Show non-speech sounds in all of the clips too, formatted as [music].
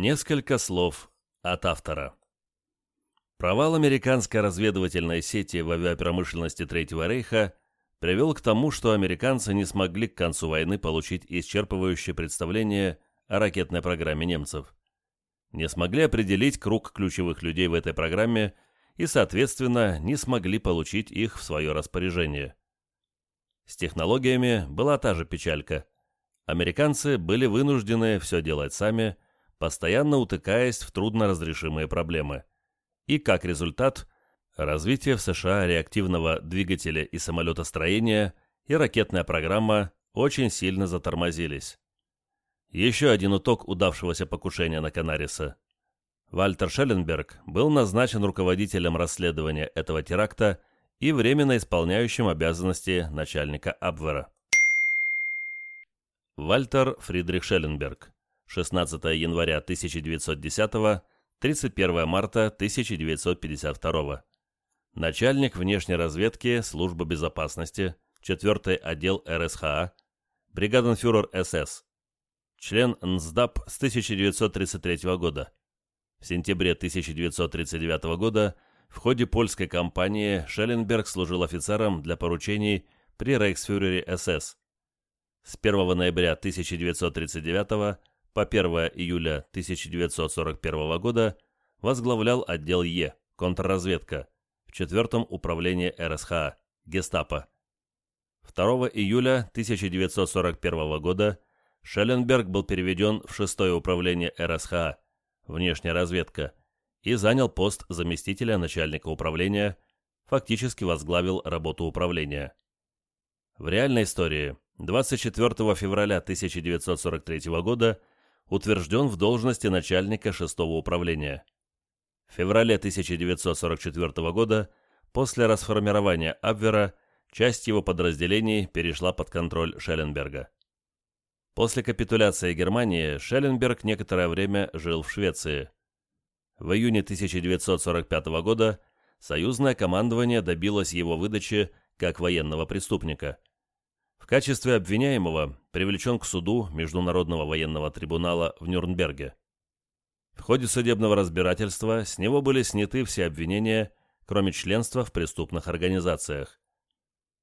Несколько слов от автора. Провал американской разведывательной сети в авиапромышленности Третьего Рейха привел к тому, что американцы не смогли к концу войны получить исчерпывающее представление о ракетной программе немцев. Не смогли определить круг ключевых людей в этой программе и, соответственно, не смогли получить их в свое распоряжение. С технологиями была та же печалька. Американцы были вынуждены все делать сами, постоянно утыкаясь в трудноразрешимые проблемы. И как результат, развитие в США реактивного двигателя и самолетостроения и ракетная программа очень сильно затормозились. Еще один уток удавшегося покушения на Канариса. Вальтер Шелленберг был назначен руководителем расследования этого теракта и временно исполняющим обязанности начальника Абвера. Вальтер Фридрих Шелленберг. 16 января 1910 31 марта 1952 Начальник внешней разведки Службы безопасности, 4 отдел РСХА, бригаденфюрер СС. Член НСДАП с 1933 года. В сентябре 1939 года в ходе польской кампании Шелленберг служил офицером для поручений при рейхсфюрере СС с 1 ноября 1939 по 1 июля 1941 года возглавлял отдел Е, контрразведка, в 4 управлении РСХА, гестапо. 2 июля 1941 года Шелленберг был переведен в 6 управление РСХА, внешняя разведка, и занял пост заместителя начальника управления, фактически возглавил работу управления. В реальной истории 24 февраля 1943 года утвержден в должности начальника 6 управления. В феврале 1944 года, после расформирования Абвера, часть его подразделений перешла под контроль Шелленберга. После капитуляции Германии Шелленберг некоторое время жил в Швеции. В июне 1945 года союзное командование добилось его выдачи как военного преступника – качестве обвиняемого привлечен к суду Международного военного трибунала в Нюрнберге. В ходе судебного разбирательства с него были сняты все обвинения, кроме членства в преступных организациях.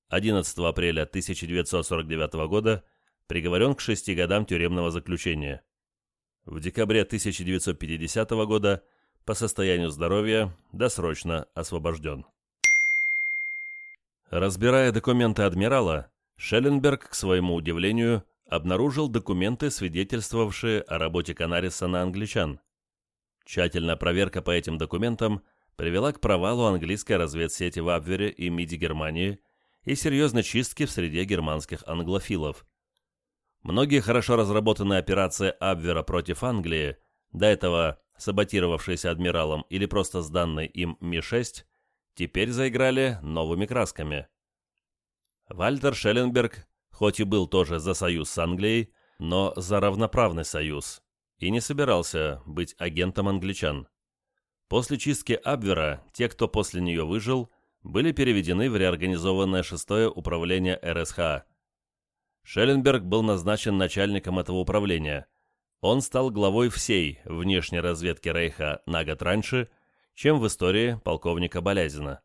11 апреля 1949 года приговорен к шести годам тюремного заключения. В декабре 1950 года по состоянию здоровья досрочно освобожден. Разбирая документы адмирала, Шелленберг, к своему удивлению, обнаружил документы, свидетельствовавшие о работе Канариса на англичан. Тщательная проверка по этим документам привела к провалу английской разведсети в Абвере и МИДе Германии и серьезной чистке в среде германских англофилов. Многие хорошо разработанные операции Абвера против Англии, до этого саботировавшиеся адмиралом или просто сданной им Ми-6, теперь заиграли новыми красками – Вальтер Шелленберг, хоть и был тоже за союз с Англией, но за равноправный союз, и не собирался быть агентом англичан. После чистки Абвера те, кто после нее выжил, были переведены в реорганизованное шестое управление РСХА. Шелленберг был назначен начальником этого управления. Он стал главой всей внешней разведки Рейха на год раньше, чем в истории полковника Болязина.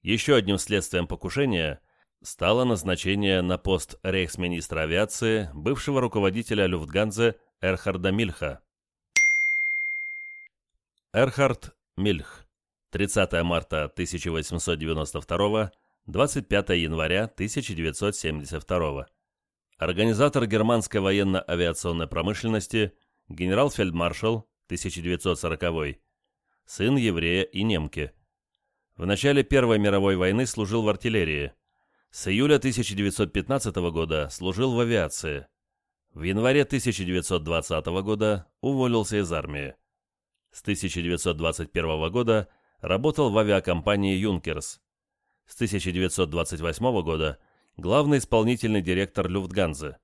Еще одним следствием покушения стало назначение на пост рейхсминистра авиации бывшего руководителя Люфтганзе Эрхарда Мильха. Эрхард Мильх. 30 марта 1892, 25 января 1972. Организатор германской военно-авиационной промышленности, генерал-фельдмаршал, 1940 сын еврея и немки. В начале Первой мировой войны служил в артиллерии – с июля 1915 года служил в авиации. В январе 1920 года уволился из армии. С 1921 года работал в авиакомпании «Юнкерс». С 1928 года главный исполнительный директор Люфтганзы.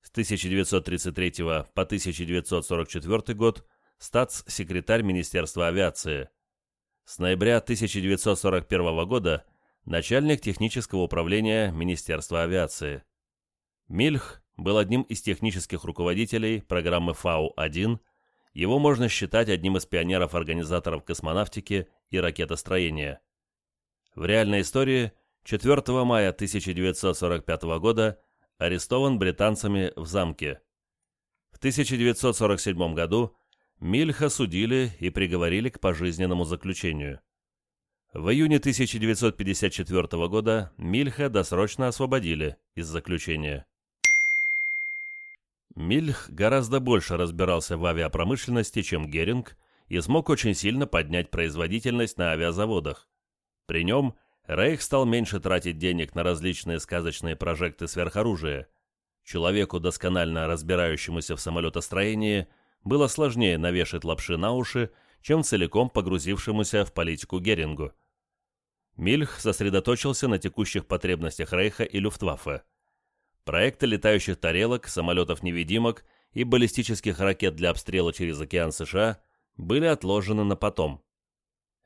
С 1933 по 1944 год статс-секретарь Министерства авиации. С ноября 1941 года – начальник технического управления Министерства авиации. Мильх был одним из технических руководителей программы ФАУ-1 его можно считать одним из пионеров-организаторов космонавтики и ракетостроения. В реальной истории 4 мая 1945 года арестован британцами в замке. В 1947 году Мильха судили и приговорили к пожизненному заключению. В июне 1954 года Мильха досрочно освободили из заключения. Мильх гораздо больше разбирался в авиапромышленности, чем Геринг, и смог очень сильно поднять производительность на авиазаводах. При нем Рейх стал меньше тратить денег на различные сказочные прожекты сверхоружия. Человеку, досконально разбирающемуся в самолетостроении, было сложнее навешать лапши на уши, чем целиком погрузившемуся в политику Герингу. Мильх сосредоточился на текущих потребностях Рейха и Люфтваффе – Проекты летающих тарелок, самолетов-невидимок и баллистических ракет для обстрела через океан США были отложены на потом.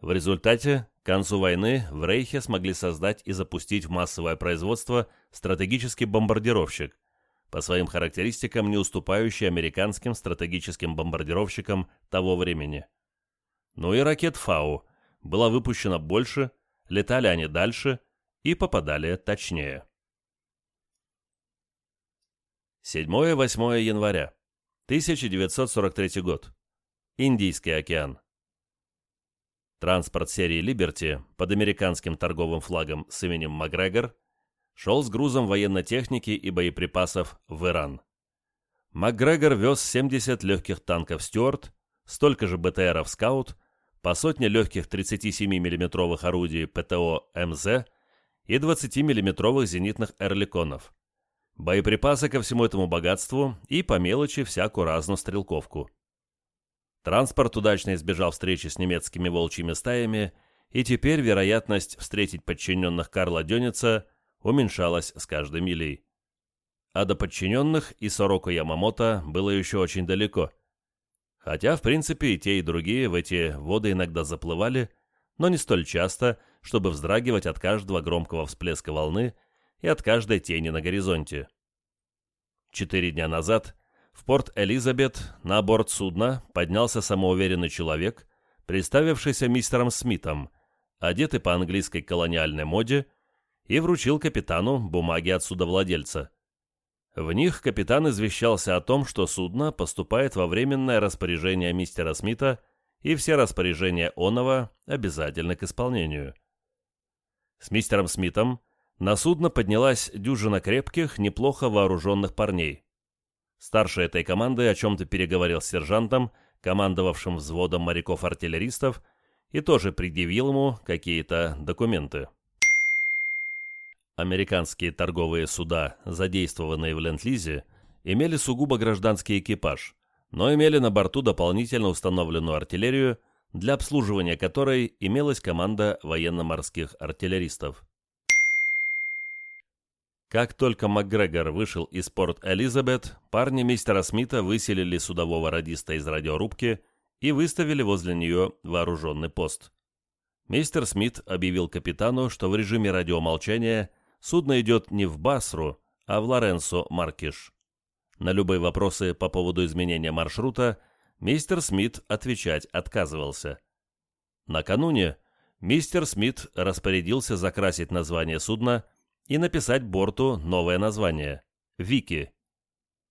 В результате, к концу войны в Рейхе смогли создать и запустить в массовое производство стратегический бомбардировщик, по своим характеристикам не уступающий американским стратегическим бомбардировщикам того времени. Ну и ракет Фау было выпущено больше, летали они дальше и попадали точнее. 7-8 января. 1943 год. Индийский океан. Транспорт серии «Либерти» под американским торговым флагом с именем «Макгрегор» шел с грузом военной техники и боеприпасов в Иран. «Макгрегор» вез 70 легких танков «Стюарт», столько же БТРов «Скаут», по сотне легких 37 миллиметровых орудий ПТО «МЗ» и 20 миллиметровых зенитных «Эрликонов» боеприпасы ко всему этому богатству и по мелочи всякую разную стрелковку. Транспорт удачно избежал встречи с немецкими волчьими стаями, и теперь вероятность встретить подчиненных Карла Дёница уменьшалась с каждой милей. А до подчиненных и Сороку Ямамото было еще очень далеко. Хотя, в принципе, и те, и другие в эти воды иногда заплывали, но не столь часто, чтобы вздрагивать от каждого громкого всплеска волны – и от каждой тени на горизонте. Четыре дня назад в порт Элизабет на борт судна поднялся самоуверенный человек, представившийся мистером Смитом, одетый по английской колониальной моде, и вручил капитану бумаги от судовладельца. В них капитан извещался о том, что судно поступает во временное распоряжение мистера Смита, и все распоряжения Онова обязательны к исполнению. С мистером Смитом на судно поднялась дюжина крепких, неплохо вооруженных парней. Старший этой команды о чем-то переговорил с сержантом, командовавшим взводом моряков-артиллеристов, и тоже предъявил ему какие-то документы. Американские торговые суда, задействованные в Ленд-Лизе, имели сугубо гражданский экипаж, но имели на борту дополнительно установленную артиллерию, для обслуживания которой имелась команда военно-морских артиллеристов. Как только МакГрегор вышел из порт Элизабет, парни мистера Смита выселили судового радиста из радиорубки и выставили возле нее вооруженный пост. Мистер Смит объявил капитану, что в режиме радиомолчания судно идет не в Басру, а в Лоренсо Маркиш. На любые вопросы по поводу изменения маршрута мистер Смит отвечать отказывался. Накануне мистер Смит распорядился закрасить название судна – и написать борту новое название – «Вики».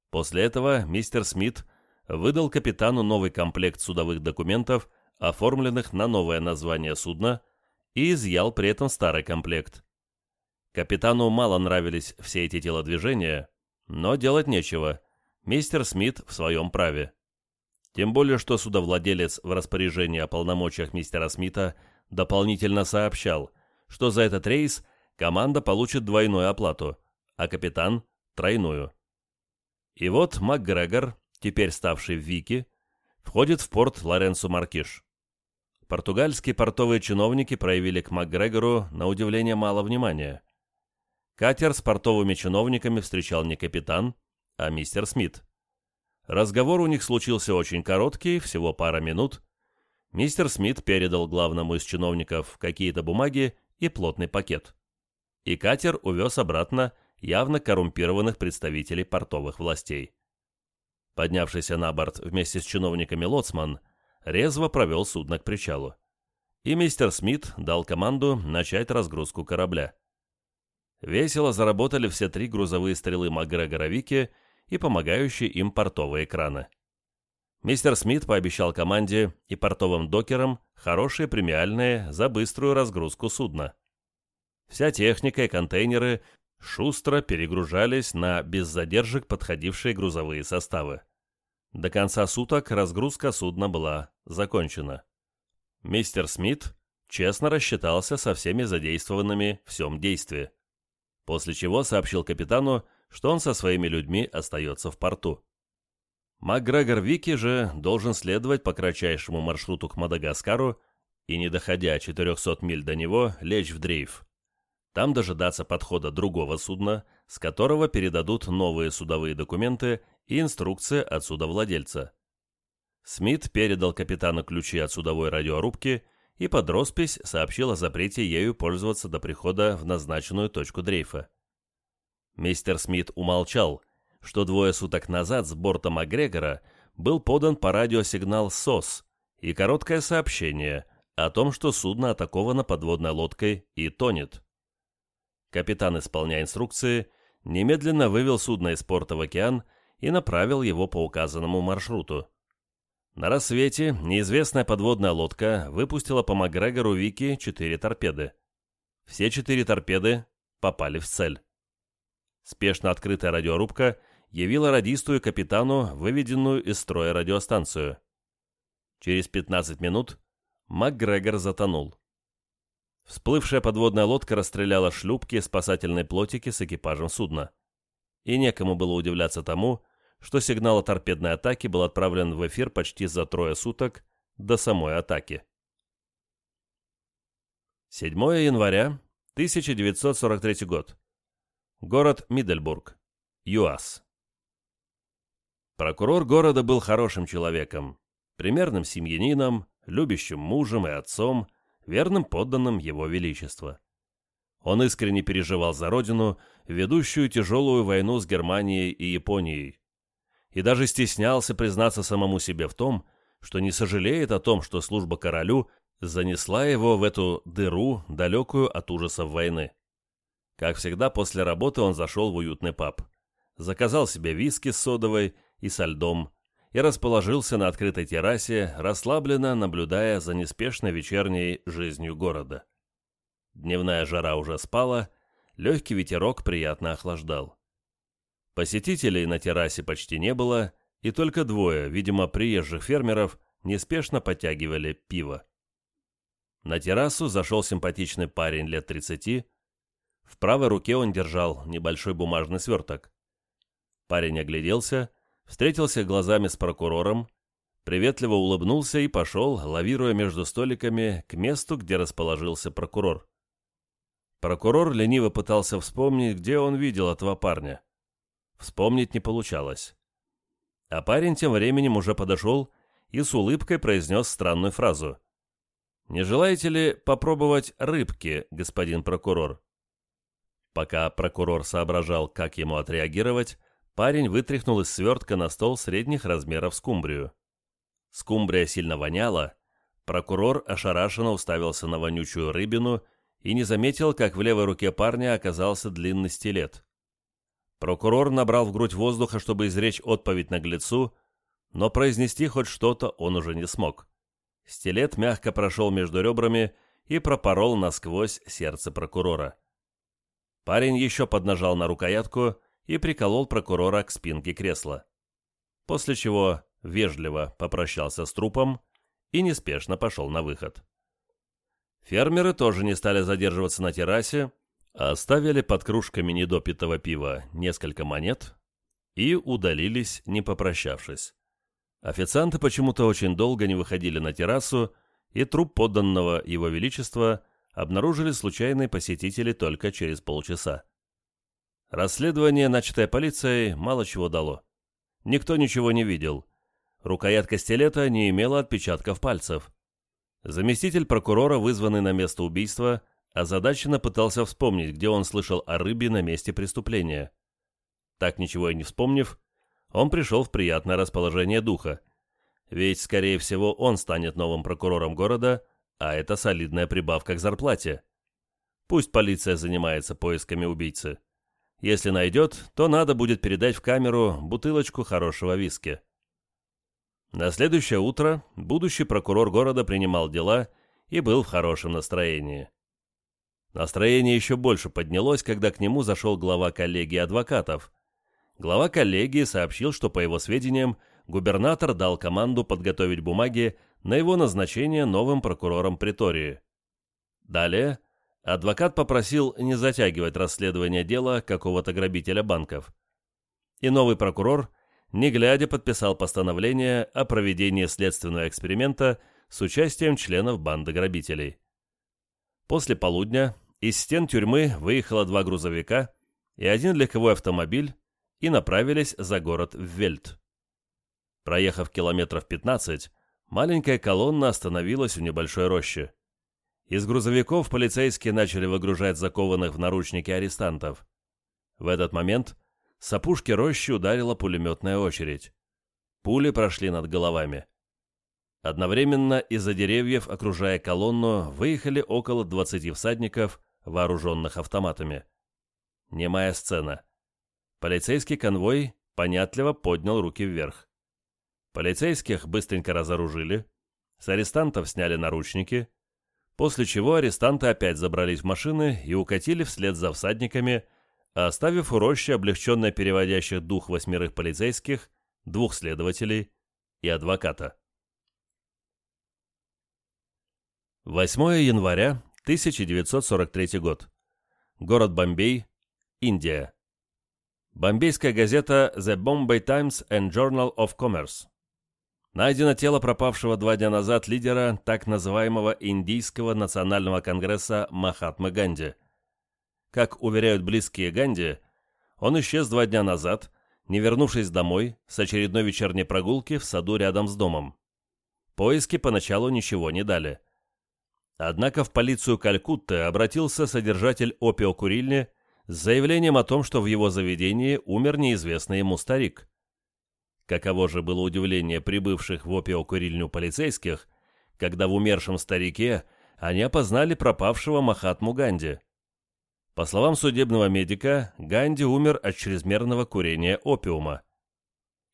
После этого мистер Смит выдал капитану новый комплект судовых документов, оформленных на новое название судна, и изъял при этом старый комплект. Капитану мало нравились все эти телодвижения, но делать нечего. Мистер Смит в своем праве. Тем более, что судовладелец в распоряжении о полномочиях мистера Смита дополнительно сообщал, что за этот рейс команда получит двойную оплату, а капитан – тройную. И вот МакГрегор, теперь ставший Вики, входит в порт Лоренцо Маркиш. Португальские портовые чиновники проявили к МакГрегору на удивление мало внимания. Катер с портовыми чиновниками встречал не капитан, а мистер Смит. Разговор у них случился очень короткий, всего пара минут. Мистер Смит передал главному из чиновников какие-то бумаги и плотный пакет и катер увез обратно явно коррумпированных представителей портовых властей. Поднявшийся на борт вместе с чиновниками лоцман резво провел судно к причалу. И мистер Смит дал команду начать разгрузку корабля. Весело заработали все три грузовые стрелы Макгрегора Вики и помогающие им портовые краны. Мистер Смит пообещал команде и портовым докерам хорошие премиальные за быструю разгрузку судна. Вся техника и контейнеры шустро перегружались на без задержек подходившие грузовые составы. До конца суток разгрузка судна была закончена. Мистер Смит честно рассчитался со всеми задействованными в всем действии, после чего сообщил капитану, что он со своими людьми остается в порту. МакГрегор Вики же должен следовать по кратчайшему маршруту к Мадагаскару и, не доходя 400 миль до него, лечь в дрейф. Там дожидаться подхода другого судна, с которого передадут новые судовые документы и инструкция от судовладельца. Смит передал капитану ключи от судовой радиорубки и под роспись сообщил о запрете ею пользоваться до прихода в назначенную точку дрейфа. Мистер Смит умолчал, что двое суток назад с борта Макгрегора был подан по радио сигнал СОС и короткое сообщение о том, что судно атаковано подводной лодкой и тонет. Капитан, исполняя инструкции, немедленно вывел судно из порта в океан и направил его по указанному маршруту. На рассвете неизвестная подводная лодка выпустила по Макгрегору Вики четыре торпеды. Все четыре торпеды попали в цель. Спешно открытая радиорубка явила радисту и капитану выведенную из строя радиостанцию. Через 15 минут МакГрегор затонул. Всплывшая подводная лодка расстреляла шлюпки спасательной плотики с экипажем судна. И некому было удивляться тому, что сигнал о торпедной атаке был отправлен в эфир почти за трое суток до самой атаки. 7 января 1943 год. Город Мидельбург, ЮАС. Прокурор города был хорошим человеком, примерным семьянином, любящим мужем и отцом, верным подданным его величества. Он искренне переживал за родину, ведущую тяжелую войну с Германией и Японией, и даже стеснялся признаться самому себе в том, что не сожалеет о том, что служба королю занесла его в эту дыру, далекую от ужасов войны. Как всегда, после работы он зашел в уютный паб. Заказал себе виски с содовой и со льдом и расположился на открытой террасе, расслабленно наблюдая за неспешной вечерней жизнью города. Дневная жара уже спала, легкий ветерок приятно охлаждал. Посетителей на террасе почти не было, и только двое, видимо, приезжих фермеров, неспешно подтягивали пиво. На террасу зашел симпатичный парень лет 30. В правой руке он держал небольшой бумажный сверток. Парень огляделся, встретился глазами с прокурором, приветливо улыбнулся и пошел, лавируя между столиками, к месту, где расположился прокурор. Прокурор лениво пытался вспомнить, где он видел этого парня. Вспомнить не получалось. А парень тем временем уже подошел и с улыбкой произнес странную фразу. «Не желаете ли попробовать рыбки, господин прокурор?» Пока прокурор соображал, как ему отреагировать, Парень вытряхнул из свертка на стол средних размеров скумбрию. Скумбрия сильно воняла. Прокурор ошарашенно уставился на вонючую рыбину и не заметил, как в левой руке парня оказался длинный стилет. Прокурор набрал в грудь воздуха, чтобы изречь отповедь наглецу, но произнести хоть что-то он уже не смог. Стилет мягко прошел между ребрами и пропорол насквозь сердце прокурора. Парень еще поднажал на рукоятку, и приколол прокурора к спинке кресла. После чего вежливо попрощался с трупом и неспешно пошел на выход. Фермеры тоже не стали задерживаться на террасе, оставили под кружками недопитого пива несколько монет и удалились, не попрощавшись. Официанты почему-то очень долго не выходили на террасу, и труп подданного его величества обнаружили случайные посетители только через полчаса. Расследование, начатое полицией, мало чего дало. Никто ничего не видел. Рукоятка стилета не имела отпечатков пальцев. Заместитель прокурора, вызванный на место убийства, озадаченно пытался вспомнить, где он слышал о рыбе на месте преступления. Так ничего и не вспомнив, он пришел в приятное расположение духа. Ведь, скорее всего, он станет новым прокурором города, а это солидная прибавка к зарплате. Пусть полиция занимается поисками убийцы. Если найдет, то надо будет передать в камеру бутылочку хорошего виски. На следующее утро будущий прокурор города принимал дела и был в хорошем настроении. Настроение еще больше поднялось, когда к нему зашел глава коллегии адвокатов. Глава коллегии сообщил, что, по его сведениям, губернатор дал команду подготовить бумаги на его назначение новым прокурором Притории. Далее адвокат попросил не затягивать расследование дела какого-то грабителя банков. И новый прокурор, не глядя, подписал постановление о проведении следственного эксперимента с участием членов банды грабителей. После полудня из стен тюрьмы выехало два грузовика и один легковой автомобиль и направились за город в Вельт. Проехав километров 15, маленькая колонна остановилась в небольшой роще. Из грузовиков полицейские начали выгружать закованных в наручники арестантов. В этот момент с опушки рощи ударила пулеметная очередь. Пули прошли над головами. Одновременно из-за деревьев, окружая колонну, выехали около 20 всадников, вооруженных автоматами. Немая сцена. Полицейский конвой понятливо поднял руки вверх. Полицейских быстренько разоружили, с арестантов сняли наручники, после чего арестанты опять забрались в машины и укатили вслед за всадниками, оставив у рощи облегченно переводящих дух восьмерых полицейских, двух следователей и адвоката. 8 января 1943 год. Город Бомбей, Индия. Бомбейская газета The Bombay Times and Journal of Commerce. Найдено тело пропавшего два дня назад лидера так называемого Индийского национального конгресса Махатмы Ганди. Как уверяют близкие Ганди, он исчез два дня назад, не вернувшись домой с очередной вечерней прогулки в саду рядом с домом. Поиски поначалу ничего не дали. Однако в полицию Калькутты обратился содержатель опиокурильни с заявлением о том, что в его заведении умер неизвестный ему старик. Каково же было удивление прибывших в опиокурильню полицейских, когда в умершем старике они опознали пропавшего Махатму Ганди. По словам судебного медика, Ганди умер от чрезмерного курения опиума.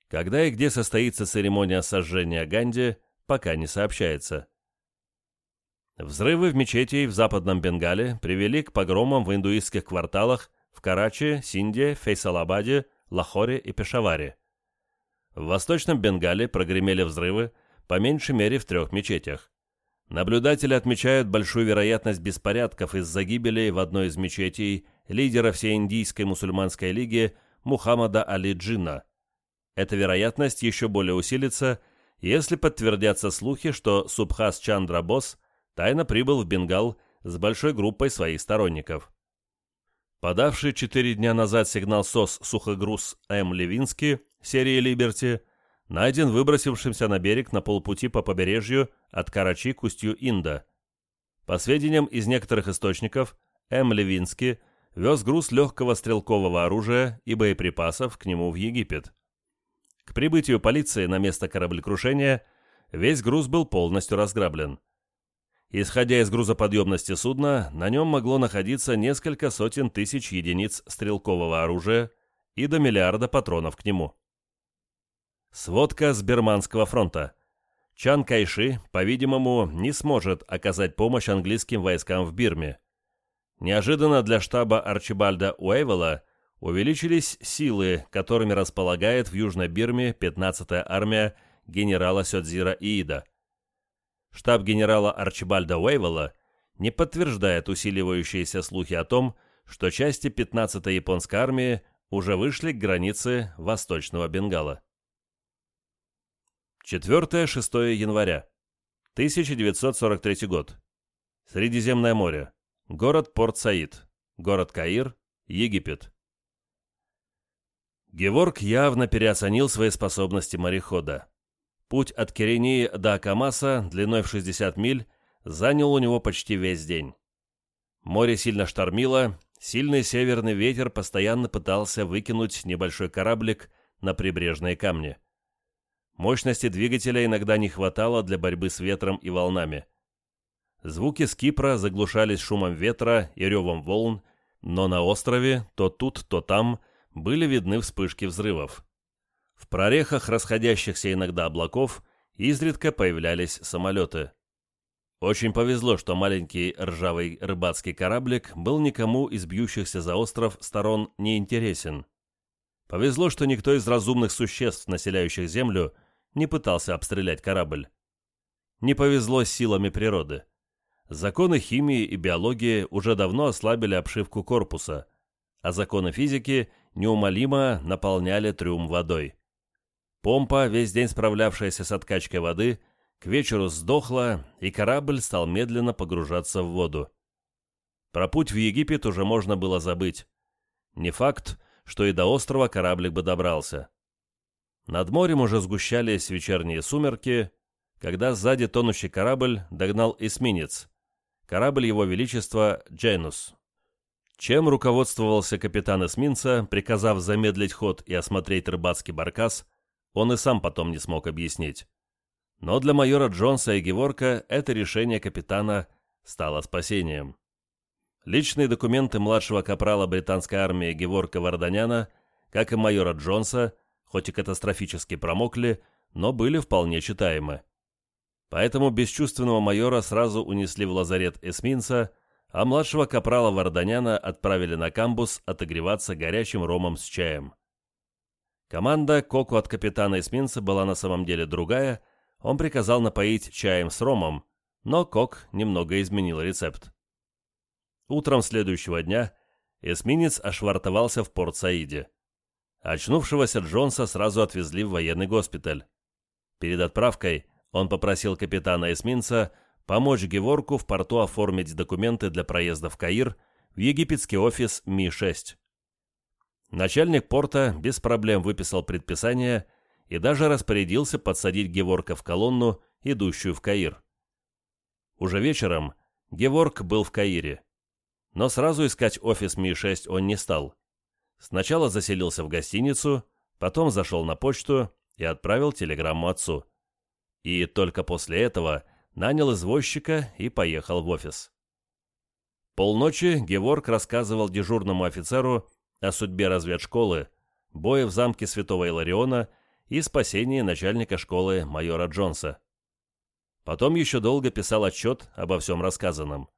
Когда и где состоится церемония сожжения Ганди, пока не сообщается. Взрывы в мечети в западном Бенгале привели к погромам в индуистских кварталах в Карачи, Синде, Фейсалабаде, Лахоре и Пешаваре. В восточном Бенгале прогремели взрывы, по меньшей мере в трех мечетях. Наблюдатели отмечают большую вероятность беспорядков из-за гибели в одной из мечетей лидера Всеиндийской мусульманской лиги Мухаммада Али Джинна. Эта вероятность еще более усилится, если подтвердятся слухи, что Субхас Чандра Босс тайно прибыл в Бенгал с большой группой своих сторонников. Подавший четыре дня назад сигнал СОС сухогруз М. Левинский серии «Либерти» найден выбросившимся на берег на полпути по побережью от Карачи к устью Инда. По сведениям из некоторых источников, М. Левинский вез груз легкого стрелкового оружия и боеприпасов к нему в Египет. К прибытию полиции на место кораблекрушения весь груз был полностью разграблен. Исходя из грузоподъемности судна, на нем могло находиться несколько сотен тысяч единиц стрелкового оружия и до миллиарда патронов к нему. Сводка с Берманского фронта. Чан Кайши, по-видимому, не сможет оказать помощь английским войскам в Бирме. Неожиданно для штаба Арчибальда Уэйвелла увеличились силы, которыми располагает в Южной Бирме 15-я армия генерала Сёдзира Иида – штаб генерала Арчибальда Уэйвелла не подтверждает усиливающиеся слухи о том, что части 15-й японской армии уже вышли к границе Восточного Бенгала. 4-6 января. 1943 год. Средиземное море. Город Порт-Саид. Город Каир. Египет. Геворг явно переоценил свои способности морехода. Путь от Кирении до Акамаса, длиной в 60 миль, занял у него почти весь день. Море сильно штормило, сильный северный ветер постоянно пытался выкинуть небольшой кораблик на прибрежные камни. Мощности двигателя иногда не хватало для борьбы с ветром и волнами. Звуки с Кипра заглушались шумом ветра и ревом волн, но на острове то тут, то там были видны вспышки взрывов. В прорехах расходящихся иногда облаков изредка появлялись самолеты. Очень повезло, что маленький ржавый рыбацкий кораблик был никому из бьющихся за остров сторон не интересен. Повезло, что никто из разумных существ, населяющих Землю, не пытался обстрелять корабль. Не повезло с силами природы. Законы химии и биологии уже давно ослабили обшивку корпуса, а законы физики неумолимо наполняли трюм водой. Помпа, весь день справлявшаяся с откачкой воды, к вечеру сдохла, и корабль стал медленно погружаться в воду. Про путь в Египет уже можно было забыть. Не факт, что и до острова кораблик бы добрался. Над морем уже сгущались вечерние сумерки, когда сзади тонущий корабль догнал эсминец, корабль Его Величества Джейнус. Чем руководствовался капитан эсминца, приказав замедлить ход и осмотреть рыбацкий баркас, он и сам потом не смог объяснить. Но для майора Джонса и Геворка это решение капитана стало спасением. Личные документы младшего капрала британской армии Геворка Варданяна, как и майора Джонса, хоть и катастрофически промокли, но были вполне читаемы. Поэтому бесчувственного майора сразу унесли в лазарет эсминца, а младшего капрала Варданяна отправили на камбус отогреваться горячим ромом с чаем. Команда Коку от капитана эсминца была на самом деле другая, он приказал напоить чаем с ромом, но Кок немного изменил рецепт. Утром следующего дня эсминец ошвартовался в Порт-Саиде. Очнувшегося Джонса сразу отвезли в военный госпиталь. Перед отправкой он попросил капитана эсминца помочь Геворку в порту оформить документы для проезда в Каир в египетский офис Ми-6. Начальник порта без проблем выписал предписание и даже распорядился подсадить Геворка в колонну, идущую в Каир. Уже вечером Геворк был в Каире, но сразу искать офис Ми-6 он не стал. Сначала заселился в гостиницу, потом зашел на почту и отправил телеграмму отцу. И только после этого нанял извозчика и поехал в офис. Полночи Геворг рассказывал дежурному офицеру о судьбе разведшколы, бое в замке Святого Илариона и спасении начальника школы майора Джонса. Потом еще долго писал отчет обо всем рассказанном.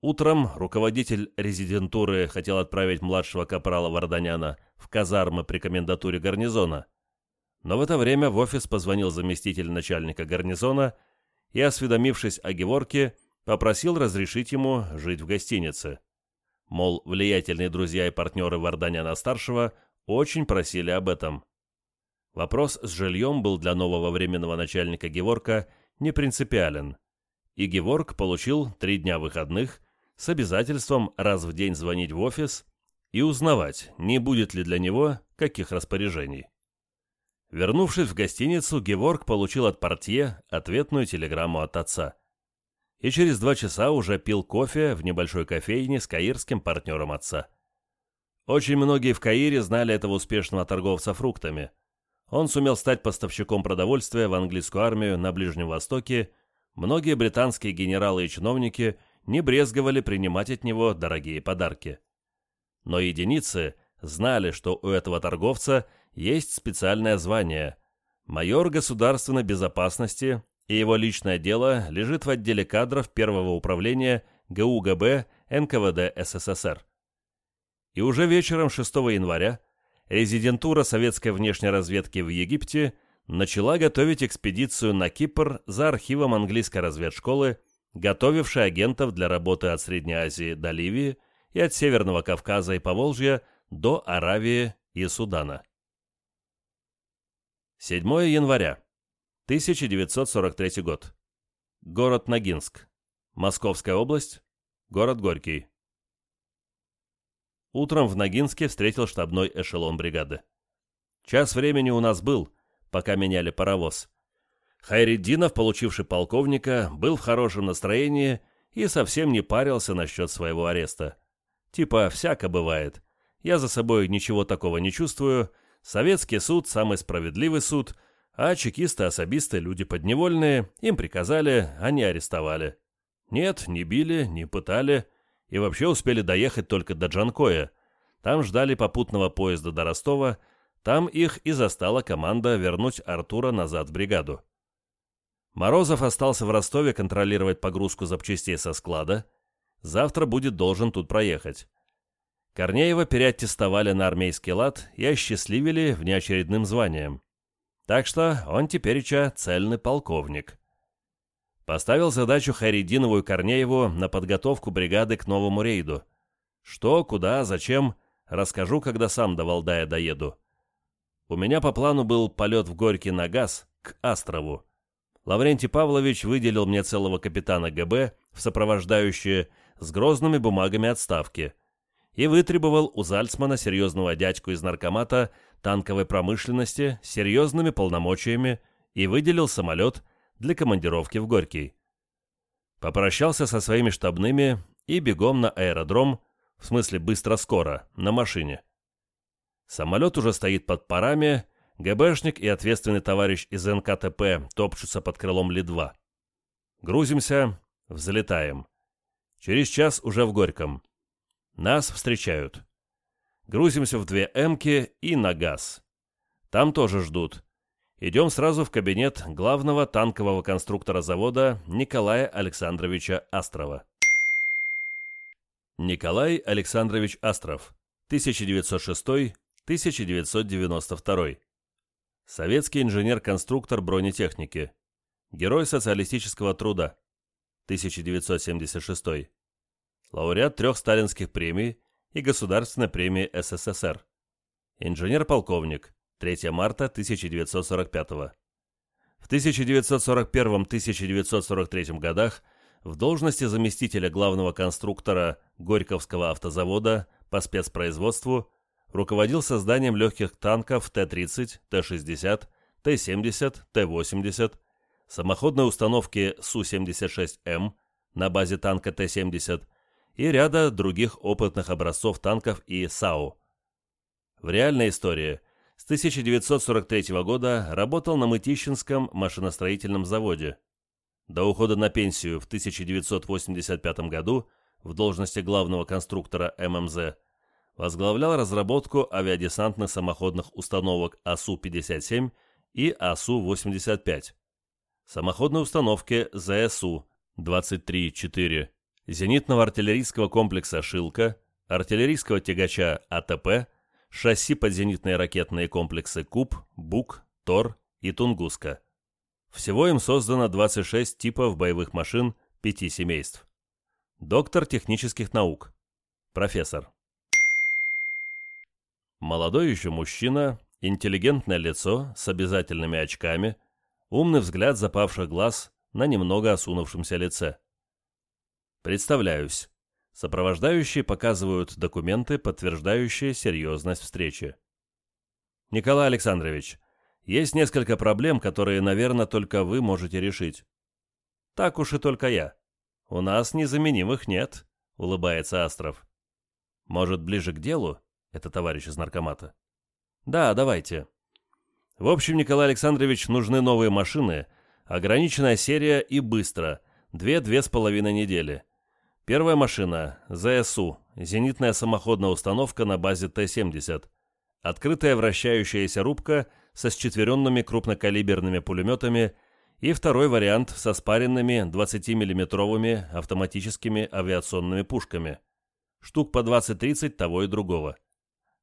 Утром руководитель резидентуры хотел отправить младшего капрала Варданяна в казармы при комендатуре гарнизона, но в это время в офис позвонил заместитель начальника гарнизона и, осведомившись о Геворке, попросил разрешить ему жить в гостинице. Мол, влиятельные друзья и партнеры Варданяна-старшего очень просили об этом. Вопрос с жильем был для нового временного начальника Геворка не принципиален, и Геворг получил три дня выходных с обязательством раз в день звонить в офис и узнавать, не будет ли для него каких распоряжений. Вернувшись в гостиницу, Геворг получил от портье ответную телеграмму от отца – и через два часа уже пил кофе в небольшой кофейне с каирским партнером отца. Очень многие в Каире знали этого успешного торговца фруктами. Он сумел стать поставщиком продовольствия в английскую армию на Ближнем Востоке, многие британские генералы и чиновники не брезговали принимать от него дорогие подарки. Но единицы знали, что у этого торговца есть специальное звание – майор государственной безопасности и его личное дело лежит в отделе кадров Первого управления ГУГБ НКВД СССР. И уже вечером 6 января резидентура советской внешней разведки в Египте начала готовить экспедицию на Кипр за архивом английской разведшколы, готовившей агентов для работы от Средней Азии до Ливии и от Северного Кавказа и Поволжья до Аравии и Судана. 7 января. 1943 год. Город Ногинск. Московская область. Город Горький. Утром в Ногинске встретил штабной эшелон бригады. Час времени у нас был, пока меняли паровоз. Хайреддинов, получивший полковника, был в хорошем настроении и совсем не парился насчет своего ареста. Типа, всяко бывает. Я за собой ничего такого не чувствую, Советский суд – самый справедливый суд, а чекисты-особисты – люди подневольные, им приказали, они арестовали. Нет, не били, не пытали, и вообще успели доехать только до Джанкоя. Там ждали попутного поезда до Ростова, там их и застала команда вернуть Артура назад в бригаду. Морозов остался в Ростове контролировать погрузку запчастей со склада. Завтра будет должен тут проехать. Корнеева переаттестовали на армейский лад и осчастливили внеочередным званием. Так что он тепереча цельный полковник. Поставил задачу Харидинову и Корнееву на подготовку бригады к новому рейду. Что, куда, зачем, расскажу, когда сам до Валдая доеду. У меня по плану был полет в Горький на газ к Астрову. Лаврентий Павлович выделил мне целого капитана ГБ в сопровождающие с грозными бумагами отставки и вытребовал у Зальцмана серьезного дядьку из наркомата танковой промышленности с серьезными полномочиями и выделил самолет для командировки в Горький. Попрощался со своими штабными и бегом на аэродром, в смысле быстро-скоро, на машине. Самолет уже стоит под парами, ГБшник и ответственный товарищ из НКТП топчутся под крылом Ли-2. Грузимся, взлетаем. Через час уже в Горьком. Нас встречают. Грузимся в две «Эмки» и на газ. Там тоже ждут. Идем сразу в кабинет главного танкового конструктора завода Николая Александровича Астрова. Николай Александрович Астров, 1906-1992. Советский инженер-конструктор бронетехники. Герой социалистического труда. 1976. Лауреат трех сталинских премий и Государственной премии СССР. Инженер-полковник. 3 марта 1945. В 1941-1943 годах в должности заместителя главного конструктора Горьковского автозавода по спецпроизводству руководил созданием легких танков Т-30, Т-60, Т-70, Т-80, самоходной установки Су-76М на базе танка Т-70 и ряда других опытных образцов танков и САУ. В реальной истории с 1943 года работал на Мытищинском машиностроительном заводе. До ухода на пенсию в 1985 году в должности главного конструктора ММЗ возглавлял разработку авиадесантных самоходных установок АСУ-57 и АСУ-85, самоходной установки ЗСУ-23-4, зенитного артиллерийского комплекса «Шилка», артиллерийского тягача АТП, шасси подзенитные ракетные комплексы «Куб», «Бук», «Тор» и «Тунгуска». Всего им создано 26 типов боевых машин пяти семейств. Доктор технических наук. Профессор. Молодой еще мужчина, интеллигентное лицо с обязательными очками, умный взгляд запавших глаз на немного осунувшемся лице. Представляюсь. Сопровождающие показывают документы, подтверждающие серьезность встречи. Николай Александрович, есть несколько проблем, которые, наверное, только вы можете решить. Так уж и только я. У нас незаменимых нет, улыбается Астров. Может, ближе к делу? Это товарищ из наркомата. Да, давайте. В общем, Николай Александрович, нужны новые машины, ограниченная серия и быстро. Две-две с половиной недели. Первая машина – ЗСУ, зенитная самоходная установка на базе Т-70. Открытая вращающаяся рубка со счетверенными крупнокалиберными пулеметами и второй вариант со спаренными 20-миллиметровыми автоматическими авиационными пушками. Штук по 20-30 того и другого.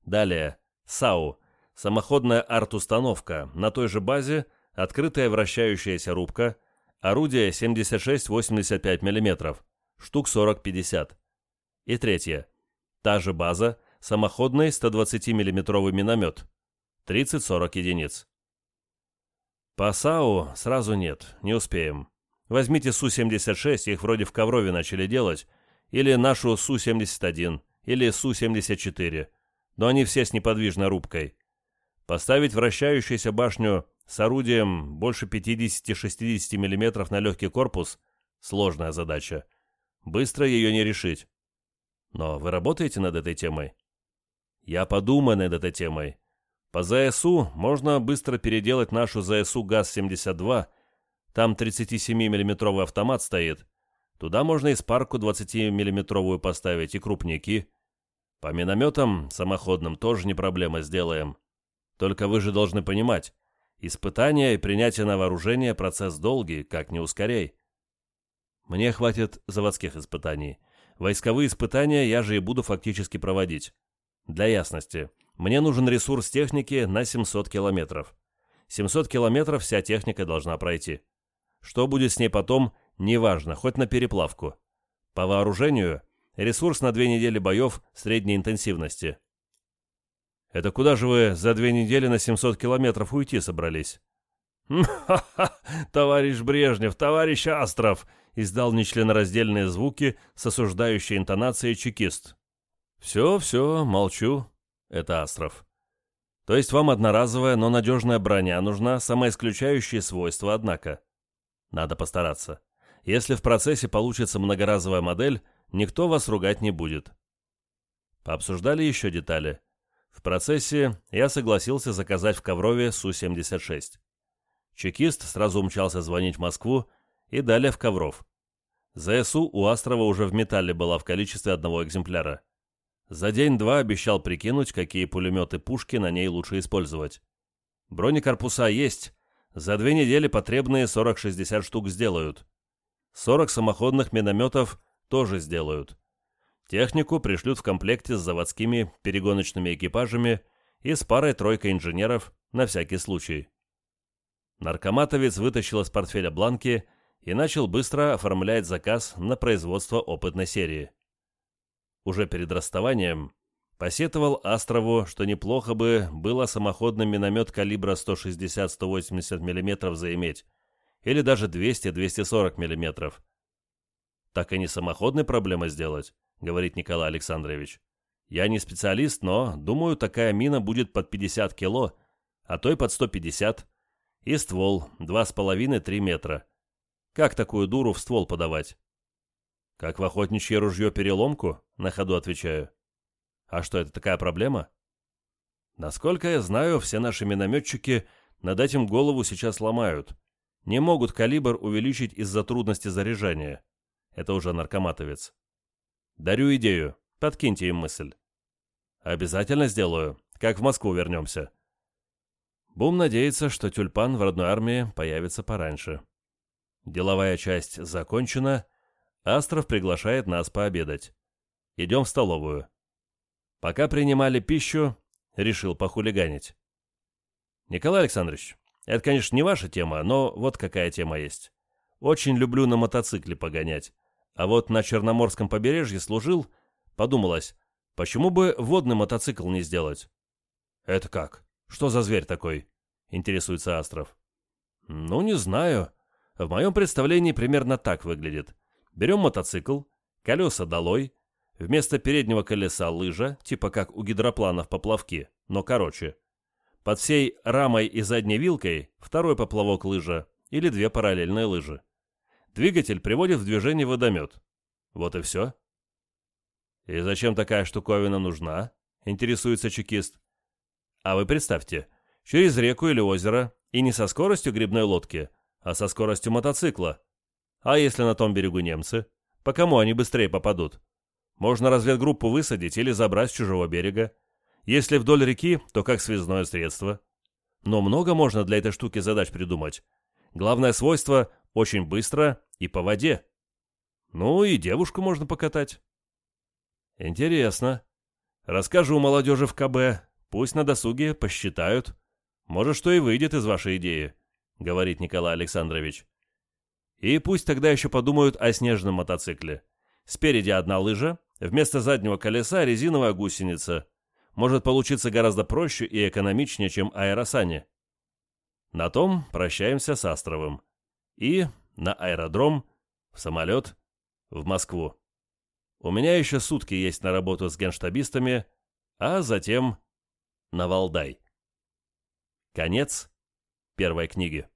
Далее. САУ. Самоходная арт-установка. На той же базе открытая вращающаяся рубка. Орудие 76-85 мм. Штук 40-50. И третье. Та же база. Самоходный 120 миллиметровый миномет. 30-40 единиц. По САУ сразу нет, не успеем. Возьмите Су-76, их вроде в Коврове начали делать, или нашу Су-71, или Су-74 но они все с неподвижной рубкой. Поставить вращающуюся башню с орудием больше 50-60 мм на легкий корпус – сложная задача. Быстро ее не решить. Но вы работаете над этой темой? Я подумаю над этой темой. По ЗСУ можно быстро переделать нашу ЗСУ ГАЗ-72, там 37 миллиметровый автомат стоит. Туда можно и спарку 20 миллиметровую поставить, и крупники. По минометам самоходным тоже не проблема, сделаем. Только вы же должны понимать, испытания и принятие на вооружение – процесс долгий, как не ускоряй. Мне хватит заводских испытаний. Войсковые испытания я же и буду фактически проводить. Для ясности, мне нужен ресурс техники на 700 километров. 700 километров вся техника должна пройти. Что будет с ней потом, неважно, хоть на переплавку. По вооружению – ресурс на две недели боев средней интенсивности. Это куда же вы за две недели на 700 километров уйти собрались? «Ха-ха! [laughs] Товарищ Брежнев, товарищ Астров!» издал нечленораздельные звуки с осуждающей интонацией чекист. «Все, все, молчу. Это Астров. То есть вам одноразовая, но надежная броня нужна, самоисключающие свойства, однако. Надо постараться. Если в процессе получится многоразовая модель, никто вас ругать не будет». Пообсуждали еще детали. В процессе я согласился заказать в Коврове Су-76. Чекист сразу умчался звонить в Москву и далее в Ковров. ЗСУ у Астрова уже в металле была в количестве одного экземпляра. За день-два обещал прикинуть, какие пулеметы-пушки на ней лучше использовать. Бронекорпуса есть. За две недели потребные 40-60 штук сделают. 40 самоходных минометов тоже сделают. Технику пришлют в комплекте с заводскими перегоночными экипажами и с парой-тройкой инженеров на всякий случай. Наркоматовец вытащил из портфеля бланки и начал быстро оформлять заказ на производство опытной серии. Уже перед расставанием посетовал Астрову, что неплохо бы было самоходный миномет калибра 160-180 мм заиметь, или даже 200-240 мм. Так и не самоходной проблемы сделать, говорит Николай Александрович. Я не специалист, но, думаю, такая мина будет под 50 кило, а то и под 150 и ствол 2,5-3 метра. Как такую дуру в ствол подавать? Как в охотничье ружье переломку? На ходу отвечаю. А что, это такая проблема? Насколько я знаю, все наши минометчики над этим голову сейчас ломают. Не могут калибр увеличить из-за трудности заряжания. Это уже наркоматовец. Дарю идею. Подкиньте им мысль. Обязательно сделаю, как в Москву вернемся. Бум надеется, что тюльпан в родной армии появится пораньше. Деловая часть закончена. Астров приглашает нас пообедать. Идем в столовую. Пока принимали пищу, решил похулиганить. Николай Александрович, это, конечно, не ваша тема, но вот какая тема есть. Очень люблю на мотоцикле погонять. А вот на Черноморском побережье служил, подумалось, почему бы водный мотоцикл не сделать? Это как? «Что за зверь такой?» — интересуется Астров. «Ну, не знаю. В моем представлении примерно так выглядит. Берем мотоцикл, колеса долой, вместо переднего колеса лыжа, типа как у гидропланов поплавки, но короче. Под всей рамой и задней вилкой второй поплавок лыжа или две параллельные лыжи. Двигатель приводит в движение водомет. Вот и все. «И зачем такая штуковина нужна?» — интересуется чекист. А вы представьте, через реку или озеро, и не со скоростью грибной лодки, а со скоростью мотоцикла. А если на том берегу немцы? По кому они быстрее попадут? Можно разведгруппу высадить или забрать с чужого берега. Если вдоль реки, то как связное средство. Но много можно для этой штуки задач придумать. Главное свойство – очень быстро и по воде. Ну и девушку можно покатать. Интересно. Расскажу молодежи в КБ, Пусть на досуге посчитают. Может, что и выйдет из вашей идеи, говорит Николай Александрович. И пусть тогда еще подумают о снежном мотоцикле. Спереди одна лыжа, вместо заднего колеса резиновая гусеница. Может получиться гораздо проще и экономичнее, чем аэросани. На том прощаемся с Астровым. И на аэродром, в самолет, в Москву. У меня еще сутки есть на работу с генштабистами, а затем на Валдай. Конец первой книги.